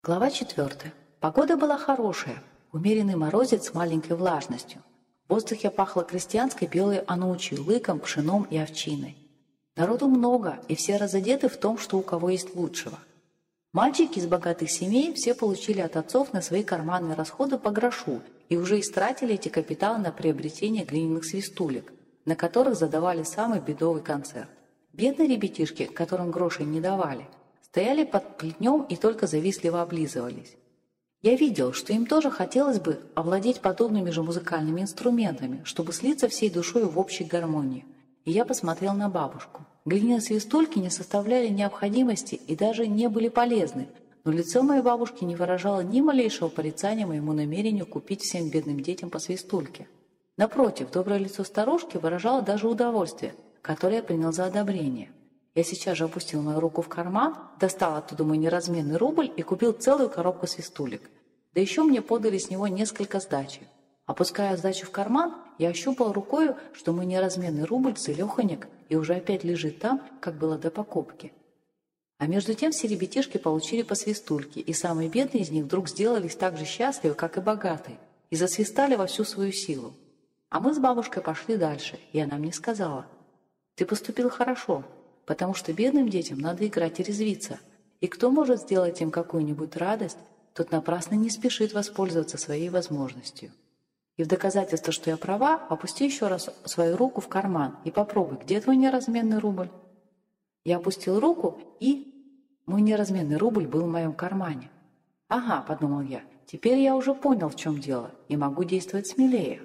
Глава 4. Погода была хорошая, умеренный морозец с маленькой влажностью. В воздухе пахло крестьянской белой анучей, лыком, пшеном и овчиной. Народу много, и все разодеты в том, что у кого есть лучшего. Мальчики из богатых семей все получили от отцов на свои карманные расходы по грошу и уже истратили эти капиталы на приобретение глиняных свистулек, на которых задавали самый бедовый концерт. Бедные ребятишки, которым грошей не давали – стояли под плетнем и только завистливо облизывались. Я видел, что им тоже хотелось бы овладеть подобными же музыкальными инструментами, чтобы слиться всей душой в общей гармонии. И я посмотрел на бабушку. Глиняные свистульки не составляли необходимости и даже не были полезны, но лицо моей бабушки не выражало ни малейшего порицания моему намерению купить всем бедным детям по свистульке. Напротив, доброе лицо старушки выражало даже удовольствие, которое я принял за одобрение. Я сейчас же опустил мою руку в карман, достал оттуда мой неразменный рубль и купил целую коробку свистулек. Да еще мне подали с него несколько сдачи. Опуская сдачу в карман, я ощупал рукою, что мой неразменный рубль целеханек и уже опять лежит там, как было до покупки. А между тем все ребятишки получили по свистульке, и самые бедные из них вдруг сделались так же счастливы, как и богатые, и засвистали во всю свою силу. А мы с бабушкой пошли дальше, и она мне сказала, «Ты поступил хорошо, потому что бедным детям надо играть и резвиться. И кто может сделать им какую-нибудь радость, тот напрасно не спешит воспользоваться своей возможностью. И в доказательство, что я права, опусти еще раз свою руку в карман и попробуй, где твой неразменный рубль. Я опустил руку, и мой неразменный рубль был в моем кармане. «Ага», — подумал я, — «теперь я уже понял, в чем дело, и могу действовать смелее».